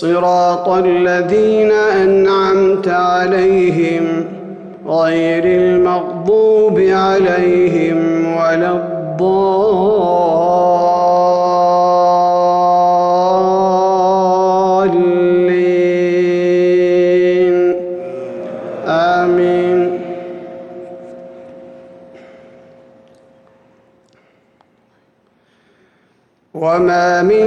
صراط الذين أنعمت عليهم غير المغضوب عليهم ولا الضالين. آمين. وما من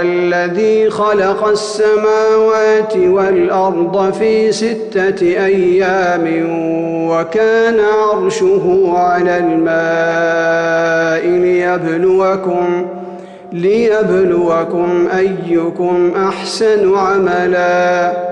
الذي خلق السماوات والأرض في ستة أيام وكان عرشه على الماء ليبلوكم ليبلوكم أيكم أحسن عملا.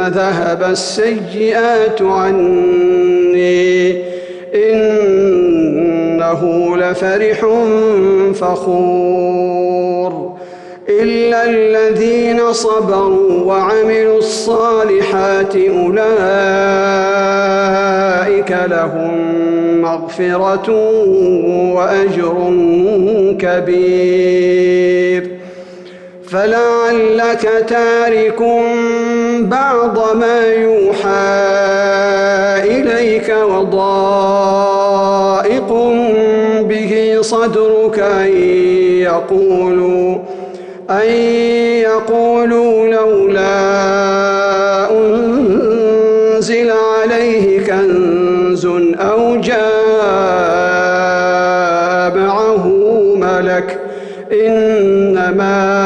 ذهب السيئات عني. إنه لفرح فخور. إلا الذين صبروا وعملوا الصالحات أولئك لهم مغفرة وأجر كبير. فلعلك تارك بعض ما يوحى إليك وضائق به صدرك أن يقولوا أن يقولوا لولا أنزل عليه كنز أو جاء معه ملك إنما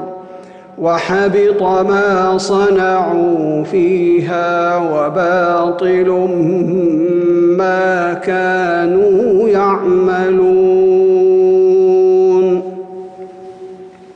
وحبط ما صنعوا فيها وباطل ما يعملون